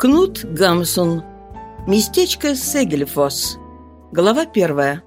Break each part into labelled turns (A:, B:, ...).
A: Кнут Гамсун. Местечко Сегельфос. Глава первая.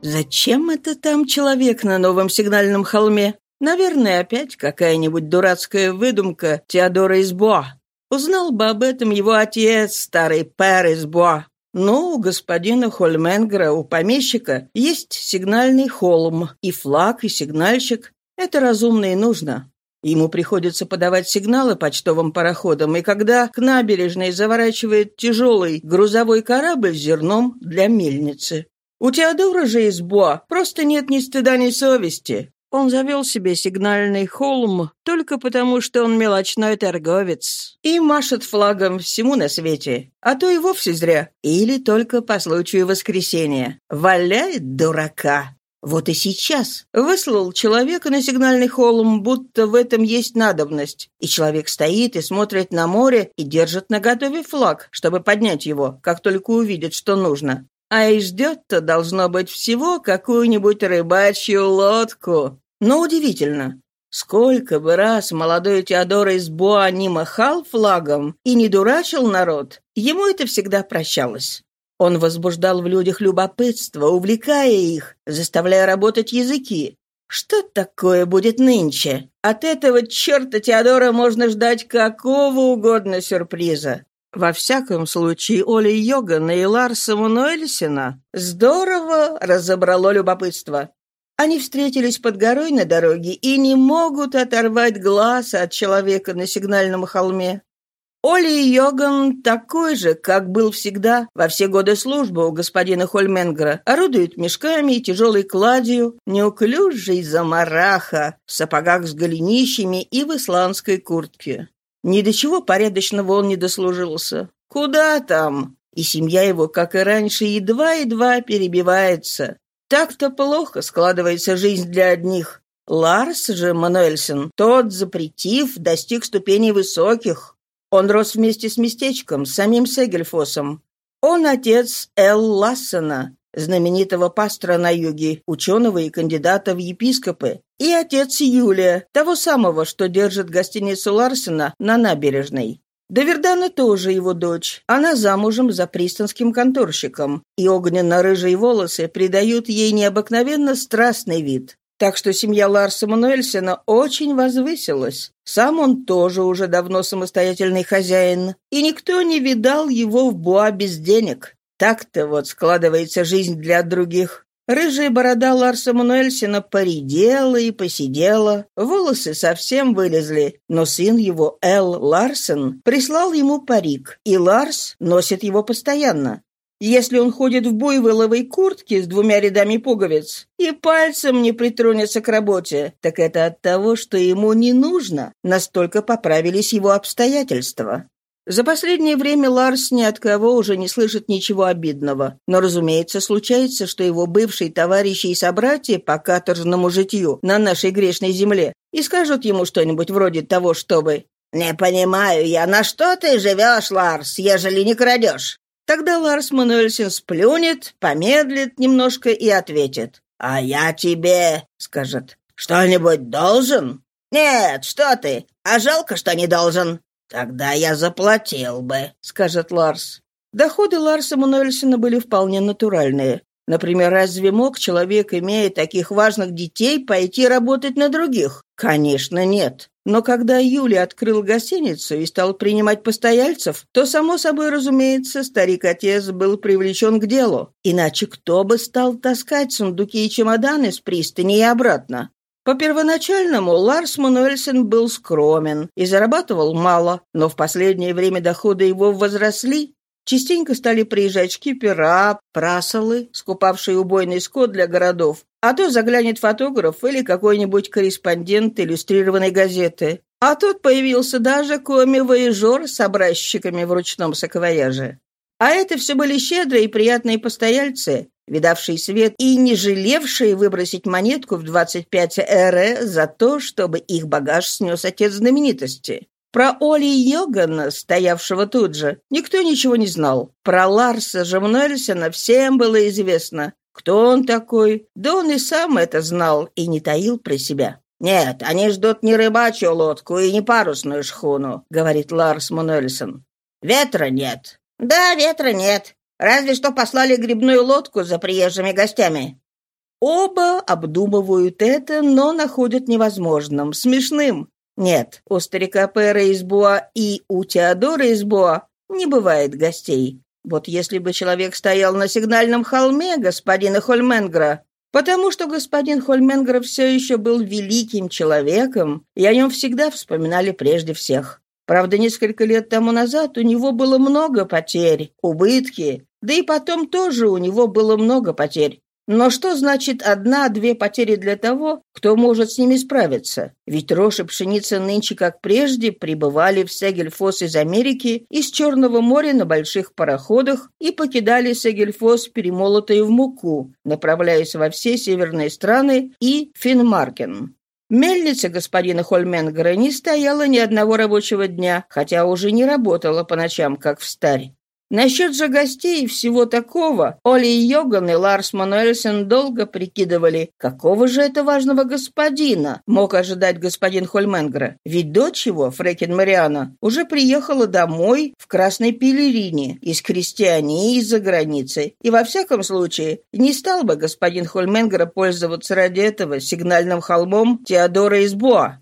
A: Зачем это там человек на новом сигнальном холме? Наверное, опять какая-нибудь дурацкая выдумка Теодора из Буа. Узнал бы об этом его отец, старый пэр из Буа. Но у господина Хольменгера, у помещика, есть сигнальный холм, и флаг, и сигнальщик. Это разумно и нужно. Ему приходится подавать сигналы почтовым пароходам, и когда к набережной заворачивает тяжелый грузовой корабль с зерном для мельницы. У Теодора же из Буа просто нет ни стыда, ни совести. Он завел себе сигнальный холм только потому, что он мелочной торговец и машет флагом всему на свете, а то и вовсе зря, или только по случаю воскресенья. Валяет дурака. Вот и сейчас выслал человека на сигнальный холм, будто в этом есть надобность. И человек стоит и смотрит на море и держит наготове флаг, чтобы поднять его, как только увидит, что нужно. А и ждет-то, должно быть, всего какую-нибудь рыбачью лодку. Но удивительно, сколько бы раз молодой Теодор из Боа не махал флагом и не дурачил народ, ему это всегда прощалось. Он возбуждал в людях любопытство, увлекая их, заставляя работать языки. Что такое будет нынче? От этого черта Теодора можно ждать какого угодно сюрприза. Во всяком случае, Оли Йогана и Ларса Мануэльсена здорово разобрало любопытство. Они встретились под горой на дороге и не могут оторвать глаз от человека на сигнальном холме. Оли Йоган такой же, как был всегда во все годы службы у господина Хольменгера, орудует мешками и тяжелой кладью, неуклюжий замараха, в сапогах с голенищами и в исландской куртке. Ни до чего порядочного он не дослужился. Куда там? И семья его, как и раньше, едва-едва перебивается. Так-то плохо складывается жизнь для одних. Ларс же Мануэльсен, тот, запретив, достиг ступеней высоких. Он рос вместе с местечком, с самим Сегельфосом. Он отец Эл Лассена, знаменитого пастора на юге, ученого и кандидата в епископы, и отец Юлия, того самого, что держит гостиницу Ларсена на набережной. Довердана тоже его дочь. Она замужем за пристанским конторщиком, и огненно-рыжие волосы придают ей необыкновенно страстный вид. Так что семья Ларса Мануэльсена очень возвысилась. Сам он тоже уже давно самостоятельный хозяин, и никто не видал его в Буа без денег. Так-то вот складывается жизнь для других. Рыжая борода Ларса Мануэльсена поредела и посидела, волосы совсем вылезли, но сын его, Эл Ларсен, прислал ему парик, и Ларс носит его постоянно. Если он ходит в буйволовой куртке с двумя рядами пуговиц и пальцем не притронется к работе, так это от того, что ему не нужно. Настолько поправились его обстоятельства. За последнее время Ларс ни от кого уже не слышит ничего обидного. Но, разумеется, случается, что его бывшие товарищи и собратья по каторжному житью на нашей грешной земле и скажут ему что-нибудь вроде того, чтобы «Не понимаю я, на что ты живешь, Ларс, ежели не крадешь? Тогда Ларс Мануэльсен сплюнет, помедлит немножко и ответит. «А я тебе, — скажет, — что-нибудь должен?» «Нет, что ты, а жалко, что не должен». «Тогда я заплатил бы», — скажет Ларс. Доходы Ларса Мануэльсена были вполне натуральные. Например, разве мог человек, имея таких важных детей, пойти работать на других? Конечно, нет. Но когда Юля открыл гостиницу и стал принимать постояльцев, то, само собой разумеется, старик-отец был привлечен к делу. Иначе кто бы стал таскать сундуки и чемоданы с пристани и обратно? По первоначальному Ларс Мануэльсен был скромен и зарабатывал мало, но в последнее время доходы его возросли, Частенько стали приезжать шкипера, прасолы, скупавшие убойный скот для городов, а то заглянет фотограф или какой-нибудь корреспондент иллюстрированной газеты. А тут появился даже коми-воежор с образчиками в ручном саквояже. А это все были щедрые и приятные постояльцы, видавшие свет и не жалевшие выбросить монетку в 25 эре за то, чтобы их багаж снес отец знаменитости. Про Оли Йогана, стоявшего тут же, никто ничего не знал. Про Ларса Жамнельсена всем было известно. Кто он такой? Да он и сам это знал и не таил про себя. «Нет, они ждут не рыбачью лодку и не парусную шхуну», — говорит Ларс Мануэльсон. «Ветра нет». «Да, ветра нет. Разве что послали грибную лодку за приезжими гостями». Оба обдумывают это, но находят невозможным, смешным. Нет, у старика Пэра из Буа и у Теодора из Буа не бывает гостей. Вот если бы человек стоял на сигнальном холме господина Хольменгра, потому что господин Хольменгра все еще был великим человеком, и о нем всегда вспоминали прежде всех. Правда, несколько лет тому назад у него было много потерь, убытки, да и потом тоже у него было много потерь. Но что значит одна-две потери для того, кто может с ними справиться? Ведь рожь и пшеница нынче, как прежде, прибывали в Сегельфос из Америки из Черного моря на больших пароходах и покидали Сегельфос, перемолотые в муку, направляясь во все северные страны и Финмаркен. Мельница господина Хольменгера не стояла ни одного рабочего дня, хотя уже не работала по ночам, как в старь. Насчет же гостей и всего такого Оли Йоган и Ларс Мануэльсен долго прикидывали, какого же это важного господина мог ожидать господин Хольменгра. Ведь дочь его, Фрекин Мариана, уже приехала домой в красной пелерине из крестьяне из-за границы. И во всяком случае, не стал бы господин Хольменгра пользоваться ради этого сигнальным холмом Теодора из Боа.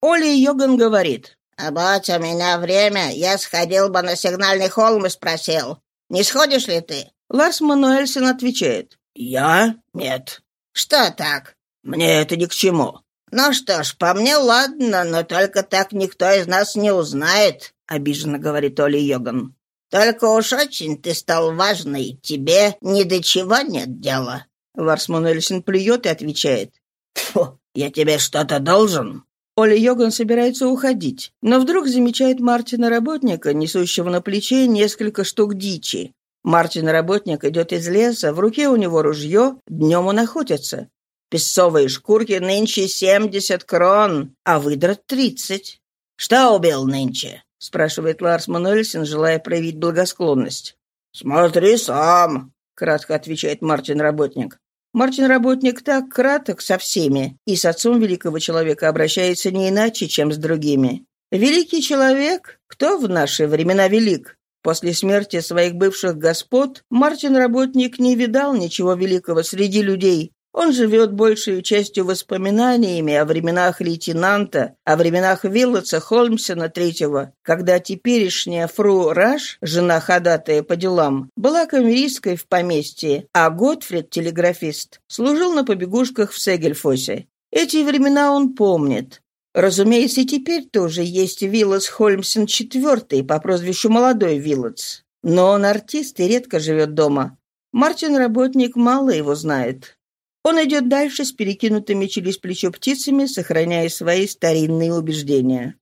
A: Оли Йоган говорит, а «Будь у меня время, я сходил бы на сигнальный холм и спросил, не сходишь ли ты?» Ларс Мануэльсен отвечает, «Я? Нет». «Что так?» «Мне это ни к чему». «Ну что ж, по мне ладно, но только так никто из нас не узнает», — обиженно говорит Оли Йоган. «Только уж очень ты стал важный, тебе ни до чего нет дела». Ларс Мануэльсен плюет и отвечает, «Фу, я тебе что-то должен?» Оля Йоган собирается уходить, но вдруг замечает Мартина-работника, несущего на плече несколько штук дичи. Мартин-работник идет из леса, в руке у него ружье, днем он охотится. Песцовые шкурки нынче семьдесят крон, а выдрат тридцать. «Что убил нынче?» — спрашивает Ларс Мануэльсен, желая проявить благосклонность. «Смотри сам», — кратко отвечает Мартин-работник. Мартин-работник так краток со всеми, и с отцом великого человека обращается не иначе, чем с другими. Великий человек? Кто в наши времена велик? После смерти своих бывших господ Мартин-работник не видал ничего великого среди людей, он живет большей частью воспоминаниями о временах лейтенанта, о временах Виллотса Холмсона третьего, когда теперешняя фру Раш, жена ходатая по делам, была камеристкой в поместье, а Готфрид, телеграфист, служил на побегушках в Сегельфосе. Эти времена он помнит. Разумеется, и теперь тоже есть Виллотс Холмсон четвертый по прозвищу Молодой Виллотс. Но он артист и редко живет дома. Мартин-работник мало его знает. Он идет дальше с перекинутыми через плечо птицами, сохраняя свои старинные убеждения.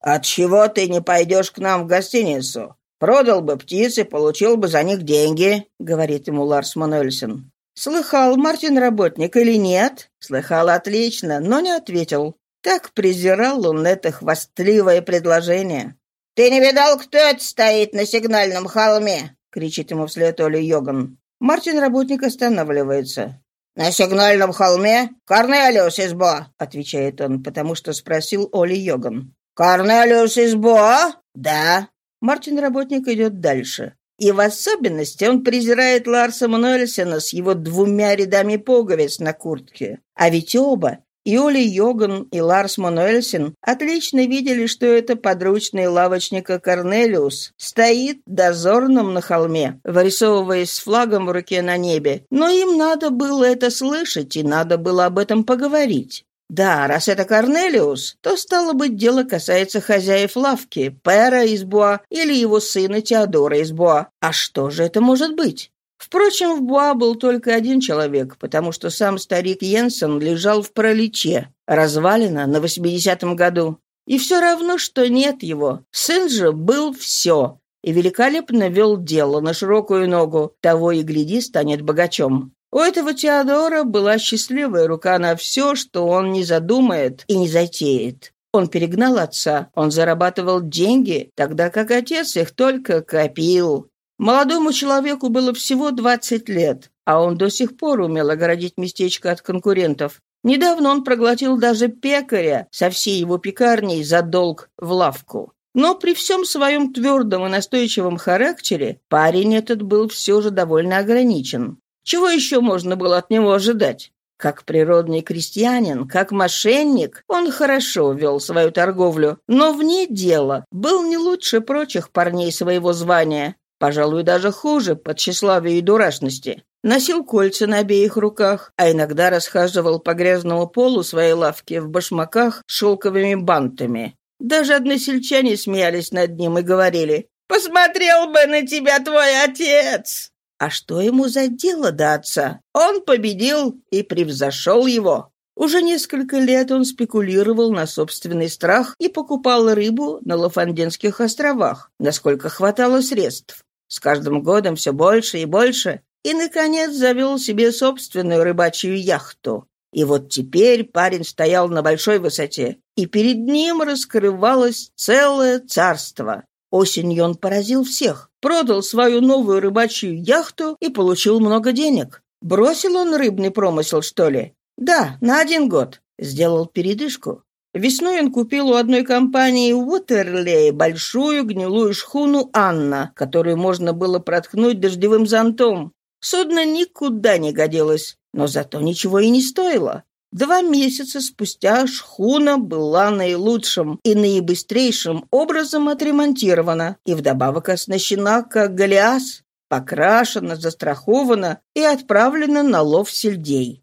A: «Отчего ты не пойдешь к нам в гостиницу? Продал бы птицы, получил бы за них деньги», — говорит ему Ларс Мануэльсен. «Слыхал Мартин работник или нет?» «Слыхал отлично, но не ответил. Так презирал он это хвастливое предложение». «Ты не видал, кто это стоит на сигнальном холме?» — кричит ему вслед Оля Йоган. Мартин работник останавливается. «На сигнальном холме Корнелиус из Бо», — отвечает он, потому что спросил Оли Йоган. «Корнелиус из Бо?» «Да». Мартин-работник идет дальше. И в особенности он презирает Ларса Мануэльсена с его двумя рядами пуговиц на куртке. А ведь оба, и Оли Йоган, и Ларс Мануэльсен отлично видели, что это подручный лавочника Корнелиус стоит дозорным на холме, вырисовываясь с флагом в руке на небе. Но им надо было это слышать, и надо было об этом поговорить. Да, раз это Корнелиус, то, стало быть, дело касается хозяев лавки, Пэра из Буа или его сына Теодора из Буа. А что же это может быть? Впрочем, в Буа был только один человек, потому что сам старик Йенсен лежал в пролече, развалина на 80-м году. И все равно, что нет его. Сын же был все, и великолепно вел дело на широкую ногу, того и гляди станет богачом. У этого Теодора была счастливая рука на все, что он не задумает и не затеет. Он перегнал отца, он зарабатывал деньги, тогда как отец их только копил. Молодому человеку было всего 20 лет, а он до сих пор умел огородить местечко от конкурентов. Недавно он проглотил даже пекаря со всей его пекарней за долг в лавку. Но при всем своем твердом и настойчивом характере парень этот был все же довольно ограничен. Чего еще можно было от него ожидать? Как природный крестьянин, как мошенник, он хорошо вел свою торговлю, но вне дела был не лучше прочих парней своего звания, пожалуй, даже хуже по тщеславию и дурашности. Носил кольца на обеих руках, а иногда расхаживал по грязному полу своей лавки в башмаках с шелковыми бантами. Даже односельчане смеялись над ним и говорили «Посмотрел бы на тебя твой отец!» А что ему за дело до отца? Он победил и превзошел его. Уже несколько лет он спекулировал на собственный страх и покупал рыбу на Лафанденских островах, насколько хватало средств. С каждым годом все больше и больше, и, наконец, завел себе собственную рыбачью яхту. И вот теперь парень стоял на большой высоте, и перед ним раскрывалось целое царство. Осенью он поразил всех, продал свою новую рыбачью яхту и получил много денег. Бросил он рыбный промысел, что ли? Да, на один год. Сделал передышку. Весной он купил у одной компании Уотерлей большую гнилую шхуну «Анна», которую можно было проткнуть дождевым зонтом. Судно никуда не годилось, но зато ничего и не стоило. Два месяца спустя шхуна была наилучшим и наибыстрейшим образом отремонтирована и вдобавок оснащена как галиас, покрашена, застрахована и отправлена на лов сельдей.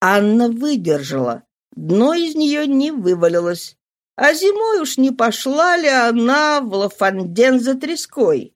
A: Анна выдержала. Дно из нее не вывалилось. А зимой уж не пошла ли она в Лафанден за треской?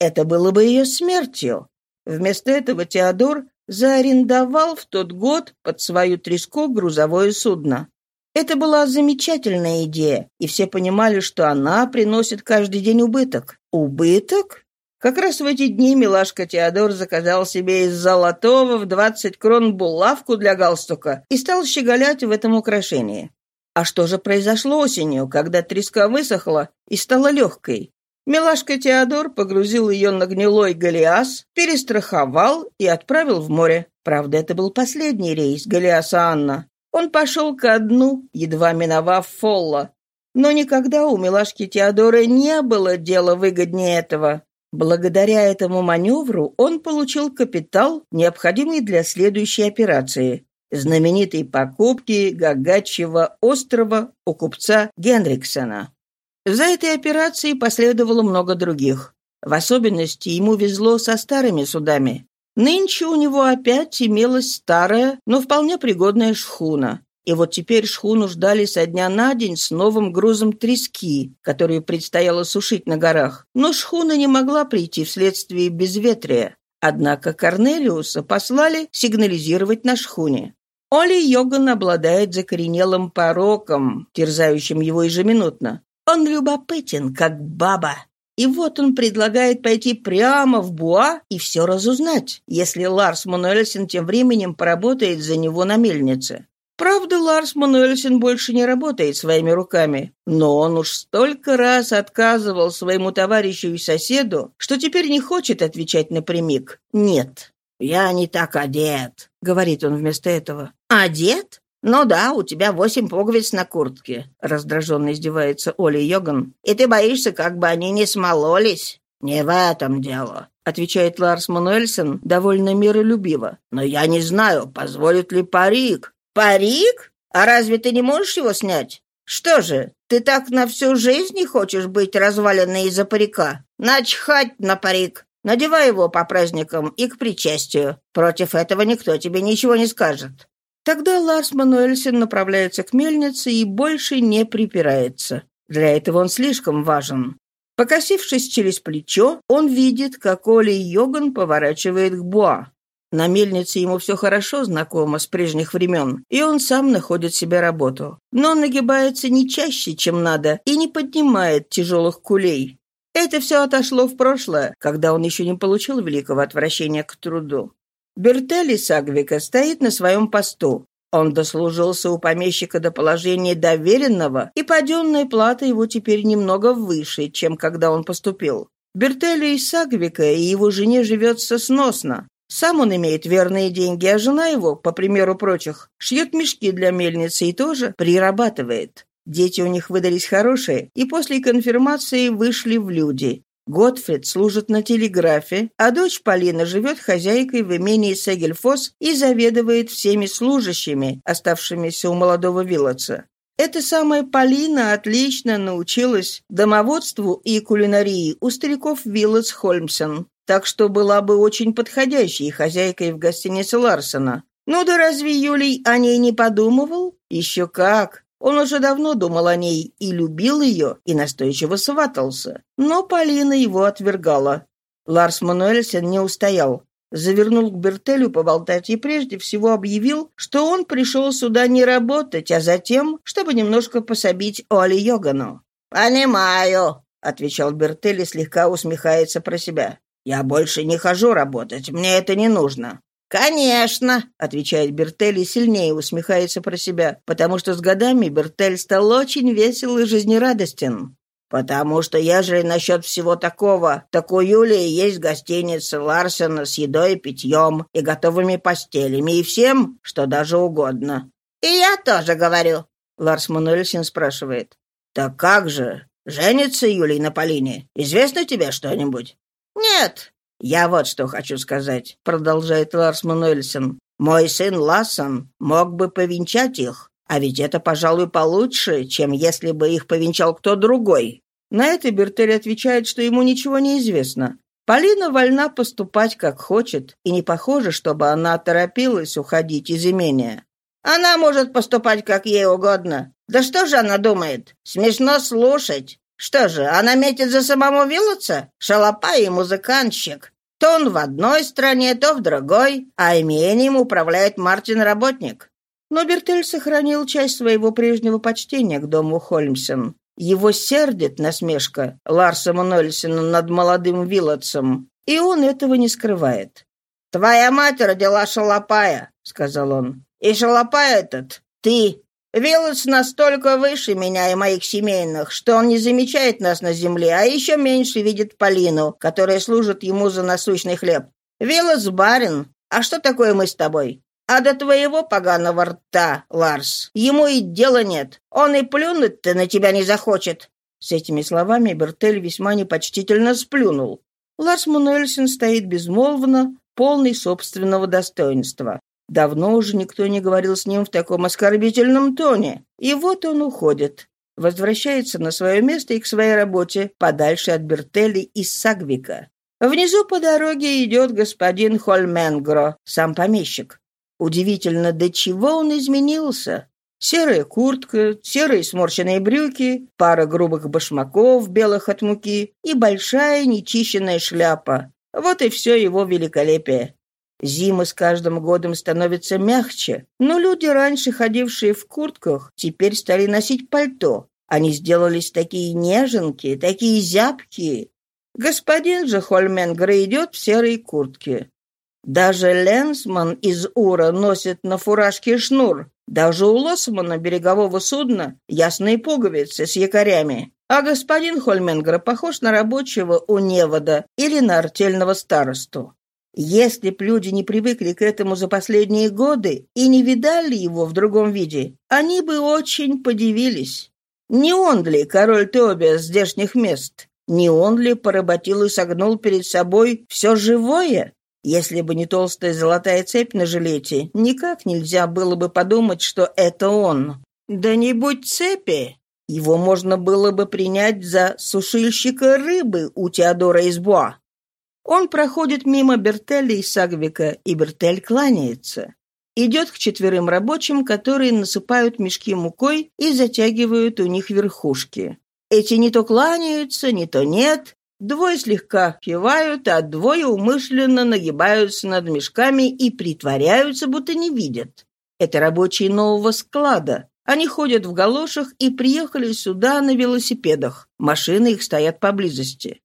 A: Это было бы ее смертью. Вместо этого Теодор заарендовал в тот год под свою треску грузовое судно. Это была замечательная идея, и все понимали, что она приносит каждый день убыток. Убыток? Как раз в эти дни милашка Теодор заказал себе из золотого в 20 крон булавку для галстука и стал щеголять в этом украшении. А что же произошло осенью, когда треска высохла и стала легкой? Милашка Теодор погрузил ее на гнилой Голиас, перестраховал и отправил в море. Правда, это был последний рейс Голиаса Анна. Он пошел ко дну, едва миновав Фолла. Но никогда у милашки Теодора не было дела выгоднее этого. Благодаря этому маневру он получил капитал, необходимый для следующей операции – знаменитой покупки Гагачьего острова у купца Генриксона. За этой операцией последовало много других. В особенности ему везло со старыми судами. Нынче у него опять имелась старая, но вполне пригодная шхуна. И вот теперь шхуну ждали со дня на день с новым грузом трески, которую предстояло сушить на горах. Но шхуна не могла прийти вследствие безветрия. Однако Корнелиуса послали сигнализировать на шхуне. Оли Йоган обладает закоренелым пороком, терзающим его ежеминутно. Он любопытен, как баба. И вот он предлагает пойти прямо в Буа и все разузнать, если Ларс Мануэльсен тем временем поработает за него на мельнице. Правда, Ларс Мануэльсен больше не работает своими руками, но он уж столько раз отказывал своему товарищу и соседу, что теперь не хочет отвечать напрямик «нет». «Я не так одет», — говорит он вместо этого. «Одет? «Ну да, у тебя восемь пуговиц на куртке», — раздраженно издевается Оля Йоган. «И ты боишься, как бы они не смололись?» «Не в этом дело», — отвечает Ларс Мануэльсон довольно миролюбиво. «Но я не знаю, позволит ли парик». «Парик? А разве ты не можешь его снять? Что же, ты так на всю жизнь не хочешь быть разваленной из-за парика? Начхать на парик. Надевай его по праздникам и к причастию. Против этого никто тебе ничего не скажет. Тогда Ларс Мануэльсен направляется к мельнице и больше не припирается. Для этого он слишком важен. Покосившись через плечо, он видит, как Оля Йоган поворачивает к Буа. На мельнице ему все хорошо знакомо с прежних времен, и он сам находит себе работу. Но он нагибается не чаще, чем надо, и не поднимает тяжелых кулей. Это все отошло в прошлое, когда он еще не получил великого отвращения к труду. Бертелли Сагвика стоит на своем посту. Он дослужился у помещика до положения доверенного, и паденная плата его теперь немного выше, чем когда он поступил. Бертелли Сагвика и его жене живется сносно. Сам он имеет верные деньги, а жена его, по примеру прочих, шьет мешки для мельницы и тоже прирабатывает. Дети у них выдались хорошие, и после конфирмации вышли в люди. Готфрид служит на телеграфе, а дочь Полина живет хозяйкой в имении Сегельфос и заведует всеми служащими, оставшимися у молодого Вилотса. Эта самая Полина отлично научилась домоводству и кулинарии у стариков Виллотс Хольмсен, так что была бы очень подходящей хозяйкой в гостинице Ларсона. Ну да разве Юлий о ней не подумывал? Еще как! Он уже давно думал о ней и любил ее, и настойчиво сватался. Но Полина его отвергала. Ларс Мануэльсен не устоял. Завернул к Бертелю поболтать и прежде всего объявил, что он пришел сюда не работать, а затем, чтобы немножко пособить Оли Йогану. «Понимаю», — отвечал Бертель и слегка усмехается про себя. «Я больше не хожу работать, мне это не нужно. «Конечно», — отвечает Бертель и сильнее усмехается про себя, потому что с годами Бертель стал очень весел и жизнерадостен. «Потому что ежели насчет всего такого, так у Юлии есть гостиница Ларсена с едой и питьем, и готовыми постелями, и всем, что даже угодно». «И я тоже говорю», — Ларс Мануэльсин спрашивает. «Так как же? Женится Юлий на Полине? Известно тебе что-нибудь?» «Нет, «Я вот что хочу сказать», — продолжает Ларс Мануэльсен. «Мой сын Лассон мог бы повенчать их, а ведь это, пожалуй, получше, чем если бы их повенчал кто другой». На это Бертель отвечает, что ему ничего не известно. Полина вольна поступать как хочет, и не похоже, чтобы она торопилась уходить из имения. «Она может поступать как ей угодно. Да что же она думает? Смешно слушать. Что же, она метит за самому Вилотса? Шалопай и музыкантщик. То он в одной стране, то в другой, а имением управляет Мартин-работник. Но Бертель сохранил часть своего прежнего почтения к дому Хольмсен. Его сердит насмешка Ларса Мануэльсена над молодым Вилотсом, и он этого не скрывает. «Твоя мать родила шалопая», — сказал он. «И шалопай этот — ты. Виллес настолько выше меня и моих семейных, что он не замечает нас на земле, а еще меньше видит Полину, которая служит ему за насущный хлеб. Виллес барин. А что такое мы с тобой? А до твоего поганого рта, Ларс, ему и дела нет. Он и плюнуть-то на тебя не захочет». С этими словами Бертель весьма непочтительно сплюнул. Ларс Мунельсен стоит безмолвно, полный собственного достоинства. Давно уже никто не говорил с ним в таком оскорбительном тоне. И вот он уходит. Возвращается на свое место и к своей работе, подальше от Бертелли и Сагвика. Внизу по дороге идет господин Хольменгро, сам помещик. Удивительно, до чего он изменился. Серая куртка, серые сморщенные брюки, пара грубых башмаков, белых от муки и большая нечищенная шляпа. Вот и все его великолепие. Зимы с каждым годом становятся мягче, но люди, раньше ходившие в куртках, теперь стали носить пальто. Они сделались такие неженки, такие зябкие. Господин же Хольменгра идет в серой куртке. Даже Ленсман из Ура носит на фуражке шнур. Даже у Лосмана берегового судна ясные пуговицы с якорями. А господин Хольменгра похож на рабочего у Невода или на артельного старосту. Если б люди не привыкли к этому за последние годы и не видали его в другом виде, они бы очень подивились. Не он ли король Теобия здешних мест? Не он ли поработил и согнул перед собой все живое? Если бы не толстая золотая цепь на жилете, никак нельзя было бы подумать, что это он. Да не будь цепи! Его можно было бы принять за сушильщика рыбы у Теодора из Буа. Он проходит мимо Бертеля и Сагвика, и Бертель кланяется. Идет к четверым рабочим, которые насыпают мешки мукой и затягивают у них верхушки. Эти не то кланяются, не то нет. Двое слегка кивают, а двое умышленно нагибаются над мешками и притворяются, будто не видят. Это рабочие нового склада. Они ходят в галошах и приехали сюда на велосипедах. Машины их стоят поблизости.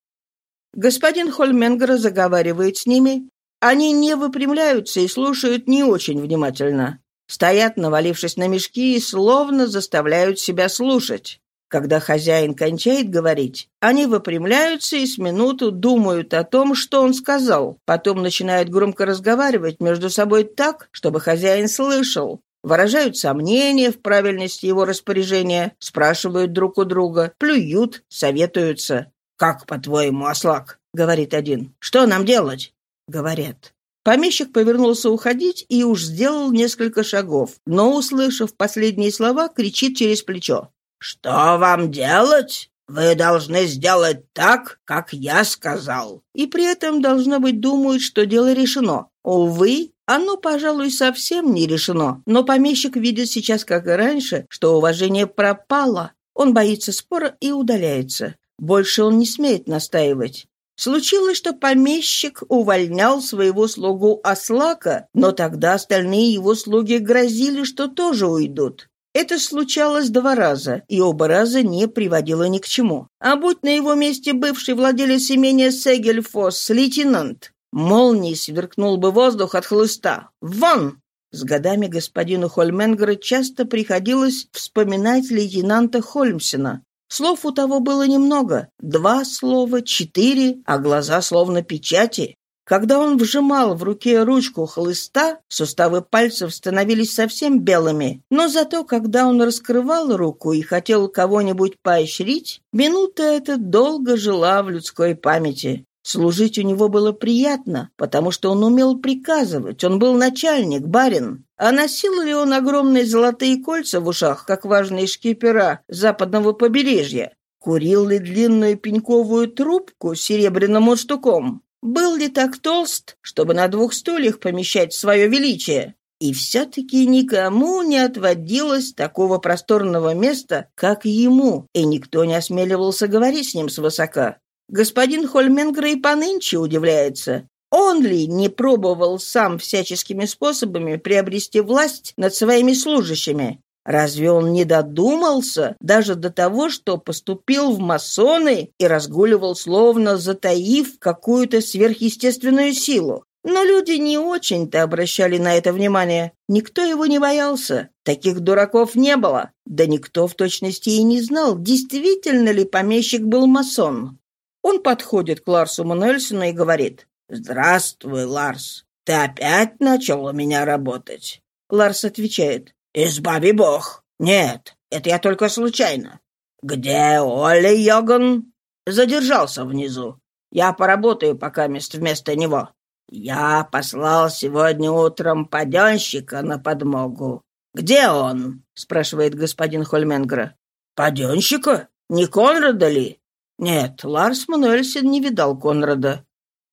A: Господин Хольменгер заговаривает с ними. Они не выпрямляются и слушают не очень внимательно. Стоят, навалившись на мешки, и словно заставляют себя слушать. Когда хозяин кончает говорить, они выпрямляются и с минуту думают о том, что он сказал. Потом начинают громко разговаривать между собой так, чтобы хозяин слышал. Выражают сомнения в правильности его распоряжения, спрашивают друг у друга, плюют, советуются. «Как, по-твоему, ослак?» — говорит один. «Что нам делать?» — говорят. Помещик повернулся уходить и уж сделал несколько шагов, но, услышав последние слова, кричит через плечо. «Что вам делать? Вы должны сделать так, как я сказал». И при этом, должно быть, думают, что дело решено. Увы, оно, пожалуй, совсем не решено, но помещик видит сейчас, как и раньше, что уважение пропало. Он боится спора и удаляется. Больше он не смеет настаивать. Случилось, что помещик увольнял своего слугу Аслака, но тогда остальные его слуги грозили, что тоже уйдут. Это случалось два раза, и оба раза не приводило ни к чему. А будь на его месте бывший владелец имения Сегельфос, лейтенант, молнией сверкнул бы воздух от хлыста. «Вон!» С годами господину Хольменгеру часто приходилось вспоминать лейтенанта Хольмсена. Слов у того было немного. Два слова, четыре, а глаза словно печати. Когда он вжимал в руке ручку хлыста, суставы пальцев становились совсем белыми, но зато, когда он раскрывал руку и хотел кого-нибудь поощрить, минута эта долго жила в людской памяти. Служить у него было приятно, потому что он умел приказывать, он был начальник, барин. А носил ли он огромные золотые кольца в ушах, как важные шкипера западного побережья? Курил ли длинную пеньковую трубку с серебряным мундштуком? Был ли так толст, чтобы на двух стульях помещать свое величие? И все-таки никому не отводилось такого просторного места, как ему, и никто не осмеливался говорить с ним свысока. Господин Хольменгер и понынче удивляется. Он ли не пробовал сам всяческими способами приобрести власть над своими служащими? Разве он не додумался даже до того, что поступил в масоны и разгуливал, словно затаив какую-то сверхъестественную силу? Но люди не очень-то обращали на это внимание. Никто его не боялся. Таких дураков не было. Да никто в точности и не знал, действительно ли помещик был масон. Он подходит к Ларсу Мануэльсону и говорит, «Здравствуй, Ларс. Ты опять начал у меня работать?» Ларс отвечает, «Избави бог! Нет, это я только случайно. Где Оля Йоган?» «Задержался внизу. Я поработаю пока мест вместо него. Я послал сегодня утром паденщика на подмогу. Где он?» — спрашивает господин Хольменгра. «Паденщика? Не Конрада ли?» «Нет, Ларс Мануэльсен не видал Конрада.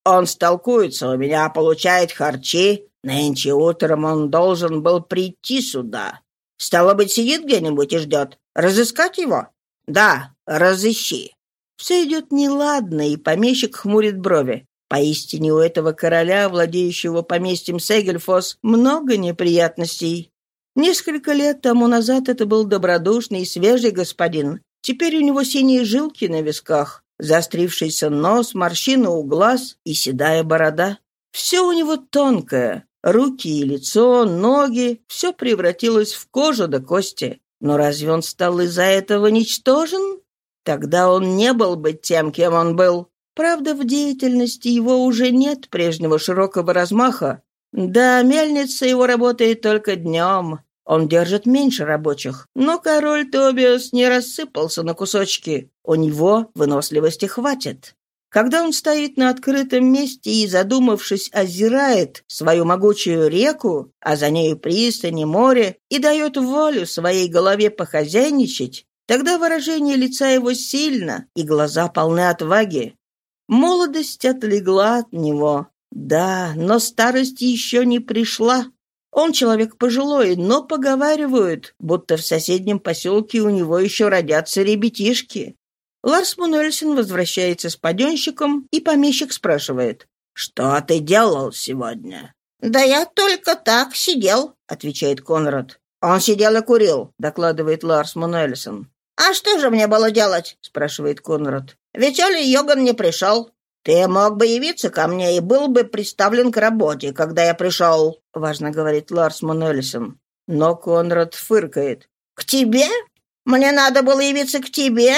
A: Он столкуется у меня, получает харчи, Нынче утром он должен был прийти сюда. Стало быть, сидит где-нибудь и ждет. Разыскать его? Да, разыщи. Все идет неладно, и помещик хмурит брови. Поистине у этого короля, владеющего поместьем Сегельфос, много неприятностей. Несколько лет тому назад это был добродушный и свежий господин. Теперь у него синие жилки на висках, заострившийся нос, морщины у глаз и седая борода. Все у него тонкое, Руки и лицо, ноги — все превратилось в кожу до кости. Но разве он стал из-за этого ничтожен? Тогда он не был бы тем, кем он был. Правда, в деятельности его уже нет прежнего широкого размаха. Да, мельница его работает только днем. Он держит меньше рабочих. Но король Тобиас не рассыпался на кусочки. У него выносливости хватит. Когда он стоит на открытом месте и, задумавшись, озирает свою могучую реку, а за нею пристань и море, и дает волю своей голове похозяйничать, тогда выражение лица его сильно, и глаза полны отваги. Молодость отлегла от него. Да, но старость еще не пришла. Он человек пожилой, но поговаривают, будто в соседнем поселке у него еще родятся ребятишки. Ларс Мануэльсен возвращается с паденщиком, и помещик спрашивает. «Что ты делал сегодня?»
B: «Да я только так сидел», — отвечает Конрад.
A: «Он сидел и курил», — докладывает Ларс Мануэльсен.
B: «А что же мне было делать?» — спрашивает Конрад. «Ведь Оли Йоган не пришел. Ты мог бы явиться ко мне и был бы представлен к работе, когда я пришел», — важно говорит Ларс Мануэльсен.
A: Но Конрад фыркает.
B: «К тебе? Мне надо было явиться к тебе?»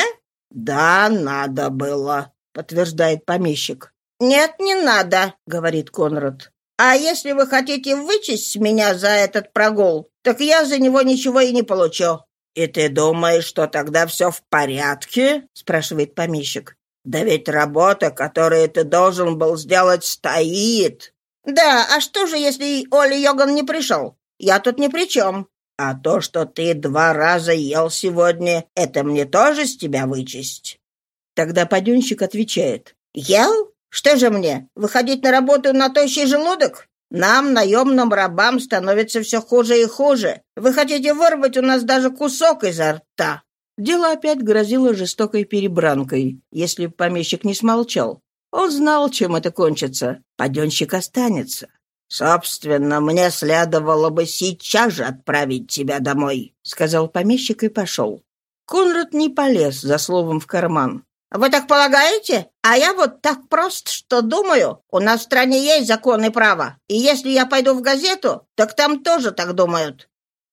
A: «Да, надо было», — подтверждает помещик.
B: «Нет, не надо», — говорит Конрад. «А если вы хотите вычесть меня за этот прогул, так я за него ничего и не получу».
A: «И ты думаешь, что тогда все в порядке?» — спрашивает помещик. «Да ведь работа, которую ты должен был сделать, стоит».
B: «Да, а что же, если Оля Йоган не пришел? Я тут ни при чем».
A: «А то, что ты два раза ел сегодня, это мне тоже с тебя вычесть?» Тогда паденщик отвечает.
B: «Ел? Что же мне, выходить на работу на тощий желудок? Нам, наемным рабам, становится все хуже и хуже. Вы хотите вырвать у нас даже кусок изо рта».
A: Дело опять грозило жестокой перебранкой, если помещик не смолчал. Он знал, чем это кончится. Паденщик останется. «Собственно, мне следовало бы сейчас же отправить тебя домой», — сказал помещик и пошел. Конрад не полез за словом в карман.
B: «Вы так полагаете? А я вот так прост, что думаю, у нас в стране есть закон и право, и если я пойду в газету, так там тоже так думают».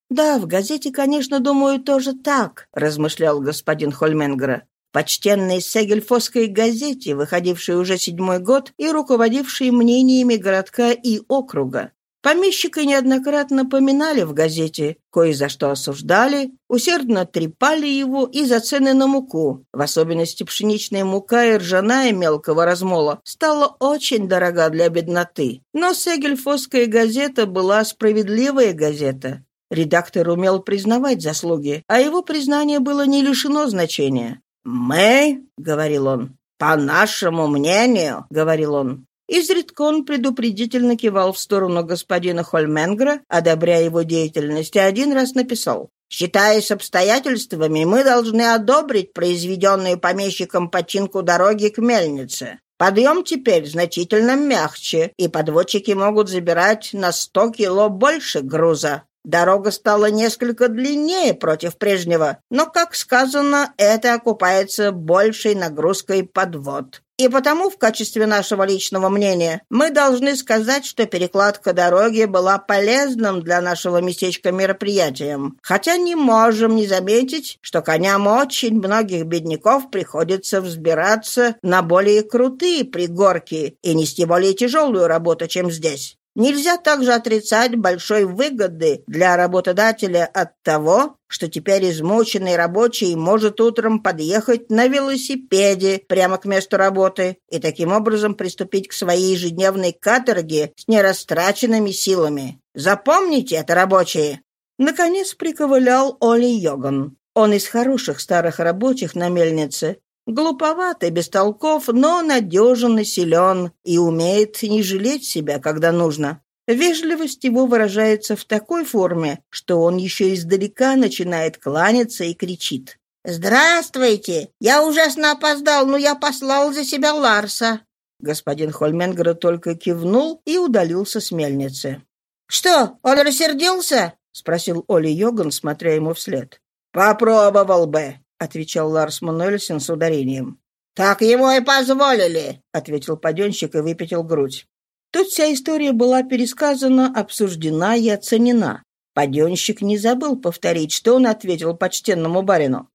A: «Да, в газете, конечно, думаю тоже так», — размышлял господин Хольменгера почтенной Сегельфосской газете, выходившей уже седьмой год и руководившей мнениями городка и округа. Помещика неоднократно поминали в газете, кое за что осуждали, усердно трепали его и за цены на муку. В особенности пшеничная мука и ржаная мелкого размола стала очень дорога для бедноты. Но Сегельфосская газета была справедливая газета. Редактор умел признавать заслуги, а его признание было не лишено значения. «Мы, — говорил он, — по нашему мнению, — говорил он, Изредка он предупредительно кивал в сторону господина Хольменгра, одобряя его деятельность, и один раз написал «Считаясь обстоятельствами, мы должны одобрить произведенную помещиком починку дороги к мельнице. Подъем теперь значительно мягче, и подводчики могут забирать на сто кило больше груза. Дорога стала несколько длиннее против прежнего, но, как сказано, это окупается большей нагрузкой подвод. И потому, в качестве нашего личного мнения, мы должны сказать, что перекладка дороги была полезным для нашего местечка мероприятием, хотя не можем не заметить, что коням очень многих бедняков приходится взбираться на более крутые пригорки и нести более тяжелую работу, чем здесь. Нельзя также отрицать большой выгоды для работодателя от того, что теперь измученный рабочий может утром подъехать на велосипеде прямо к месту работы и таким образом приступить к своей ежедневной каторге с нерастраченными силами. Запомните это, рабочие!» Наконец приковылял Оли Йоган. Он из хороших старых рабочих на мельнице, Глуповатый, бестолков, но надежен и силен, и умеет не жалеть себя, когда нужно. Вежливость его выражается в такой форме, что он еще издалека начинает кланяться и кричит.
B: «Здравствуйте! Я ужасно опоздал, но я послал за себя Ларса!»
A: Господин Хольменгер только кивнул и удалился с мельницы.
B: «Что, он рассердился?» — спросил Оли Йоган, смотря ему вслед.
A: «Попробовал бы», — отвечал Ларс Мануэльсен с ударением.
B: «Так ему и позволили», —
A: ответил паденщик и выпятил грудь. Тут вся история была пересказана, обсуждена и оценена. Паденщик не забыл повторить, что он ответил почтенному барину.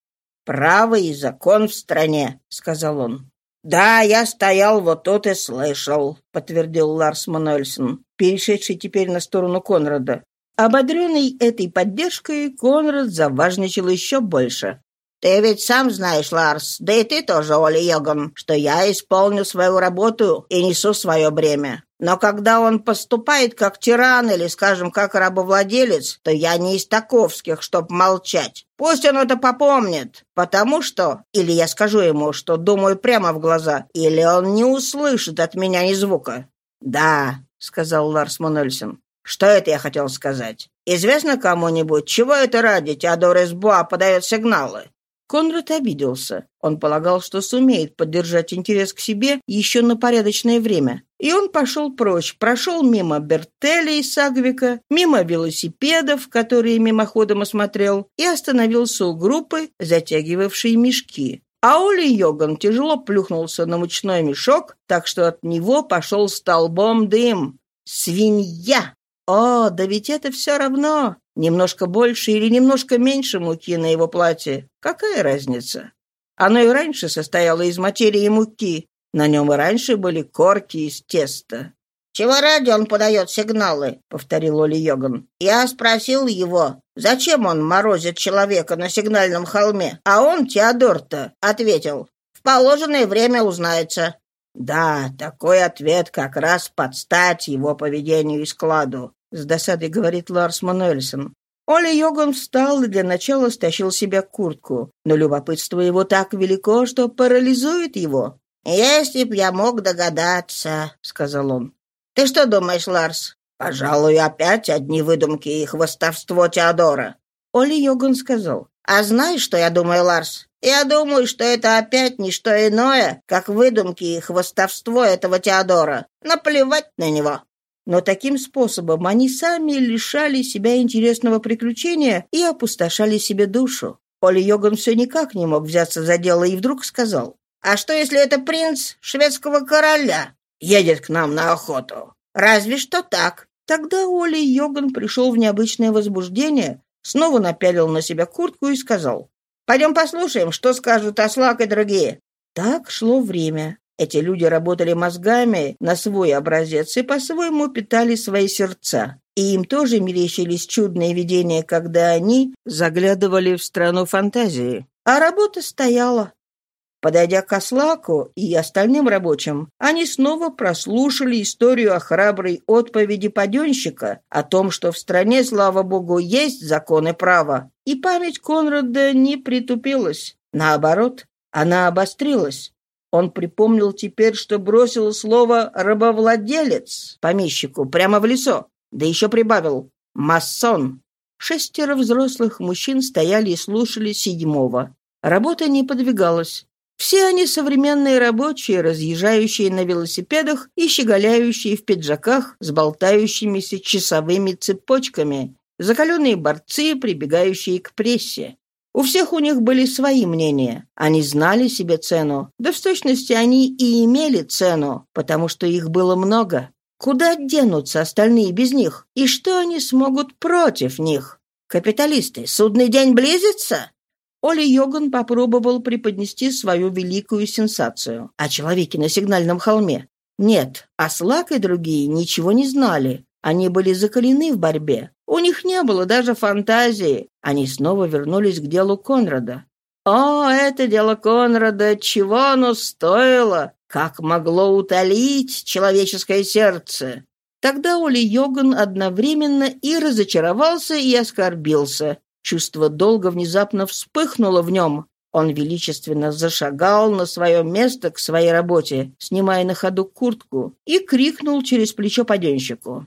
A: «Право и закон в стране», — сказал он. «Да, я стоял вот тут и слышал», — подтвердил Ларс Мануэльсон, перешедший теперь на сторону Конрада. Ободренный этой поддержкой, Конрад заважничал еще больше.
B: Ты ведь сам знаешь, Ларс, да и ты тоже, Оли Йоган, что я исполню свою работу и несу свое бремя. Но когда он поступает как тиран или, скажем, как рабовладелец, то я не из таковских, чтоб молчать. Пусть он это попомнит, потому что... Или я скажу ему, что думаю прямо в глаза, или он не услышит от меня ни звука. «Да», — сказал Ларс Монельсон. «Что это я хотел сказать? Известно кому-нибудь, чего это ради Теодор Эсбуа подает сигналы?
A: Конрад обиделся. Он полагал, что сумеет поддержать интерес к себе еще на порядочное время. И он пошел прочь, прошел мимо Бертеля и Сагвика, мимо велосипедов, которые мимоходом осмотрел, и остановился у группы, затягивавшей мешки. А Оли Йоган тяжело плюхнулся на мучной мешок, так что от него пошел столбом дым. «Свинья!» «О, да ведь это все равно!» Немножко больше или немножко меньше муки на его платье. Какая разница? Оно и раньше состояло из материи муки. На нем и раньше были корки из теста.
B: «Чего ради он подает сигналы?» — повторил Оли Йоган. «Я спросил его, зачем он морозит человека на сигнальном холме, а он, Теодор-то, ответил, в положенное время узнается».
A: «Да, такой ответ как раз под стать его поведению и складу», — с досадой говорит Ларс Мануэльсон. Оля Йоган встал и для начала стащил себе куртку, но любопытство его так велико, что парализует его.
B: «Если б я мог догадаться», — сказал он. «Ты что думаешь, Ларс?» «Пожалуй, опять одни выдумки и хвостовство Теодора».
A: Оля Йоган сказал.
B: «А знаешь, что я думаю, Ларс? Я думаю, что это опять не что иное, как выдумки и хвостовство этого Теодора. Наплевать на него».
A: Но таким способом они сами лишали себя интересного приключения и опустошали себе душу. Оля Йоган все никак не мог взяться за дело и вдруг сказал.
B: «А что, если это принц шведского короля едет к нам на охоту?» «Разве что так».
A: Тогда Оля Йоган пришел в необычное возбуждение, снова напялил на себя куртку и сказал.
B: «Пойдем послушаем, что скажут Аслак и другие».
A: Так шло время. Эти люди работали мозгами на свой образец и по-своему питали свои сердца. И им тоже мерещились чудные видения, когда они заглядывали в страну фантазии. А работа стояла. Подойдя к Ослаку и остальным рабочим, они снова прослушали историю о храброй отповеди паденщика, о том, что в стране, слава богу, есть законы права. И память Конрада не притупилась. Наоборот, она обострилась. Он припомнил теперь, что бросил слово «рабовладелец» помещику прямо в лицо, да еще прибавил «масон». Шестеро взрослых мужчин стояли и слушали седьмого. Работа не подвигалась. Все они современные рабочие, разъезжающие на велосипедах и щеголяющие в пиджаках с болтающимися часовыми цепочками, закаленные борцы, прибегающие к прессе. У всех у них были свои мнения. Они знали себе цену. Да в точности они и имели цену, потому что их было много. Куда денутся остальные без них? И что они смогут против них? Капиталисты, судный день близится? Оля Йоган попробовал преподнести свою великую сенсацию о человеке на сигнальном холме. Нет, Аслак и другие ничего не знали. Они были закалены в борьбе. У них не было даже фантазии. Они снова вернулись к делу Конрада. О, это дело Конрада, чего оно стоило? Как могло утолить человеческое сердце? Тогда Оли Йоган одновременно и разочаровался, и оскорбился. Чувство долга внезапно вспыхнуло в нем. Он величественно зашагал на свое место к своей работе, снимая на ходу куртку, и крикнул через плечо поденщику.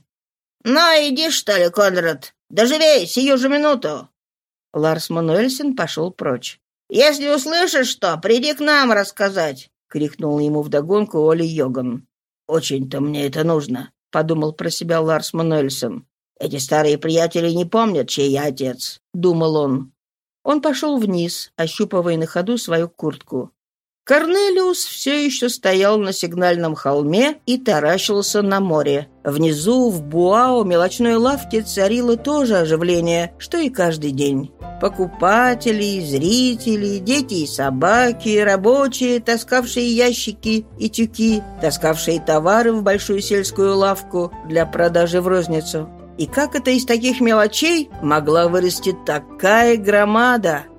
B: «Ну, иди, что ли, Конрад? Доживей, сию же минуту!»
A: Ларс Мануэльсен пошел прочь.
B: «Если услышишь что, приди к нам рассказать!»
A: — крикнул ему вдогонку Оли Йоган. «Очень-то мне это нужно», — подумал про себя Ларс Мануэльсен. «Эти старые приятели не помнят, чей я отец», — думал он. Он пошел вниз, ощупывая на ходу свою куртку. Корнелиус все еще стоял на сигнальном холме и таращился на море. Внизу, в Буао, мелочной лавке царило тоже оживление, что и каждый день. Покупатели, зрители, дети и собаки, рабочие, таскавшие ящики и тюки, таскавшие товары в большую сельскую лавку для продажи в розницу. И как это из таких мелочей могла вырасти такая громада –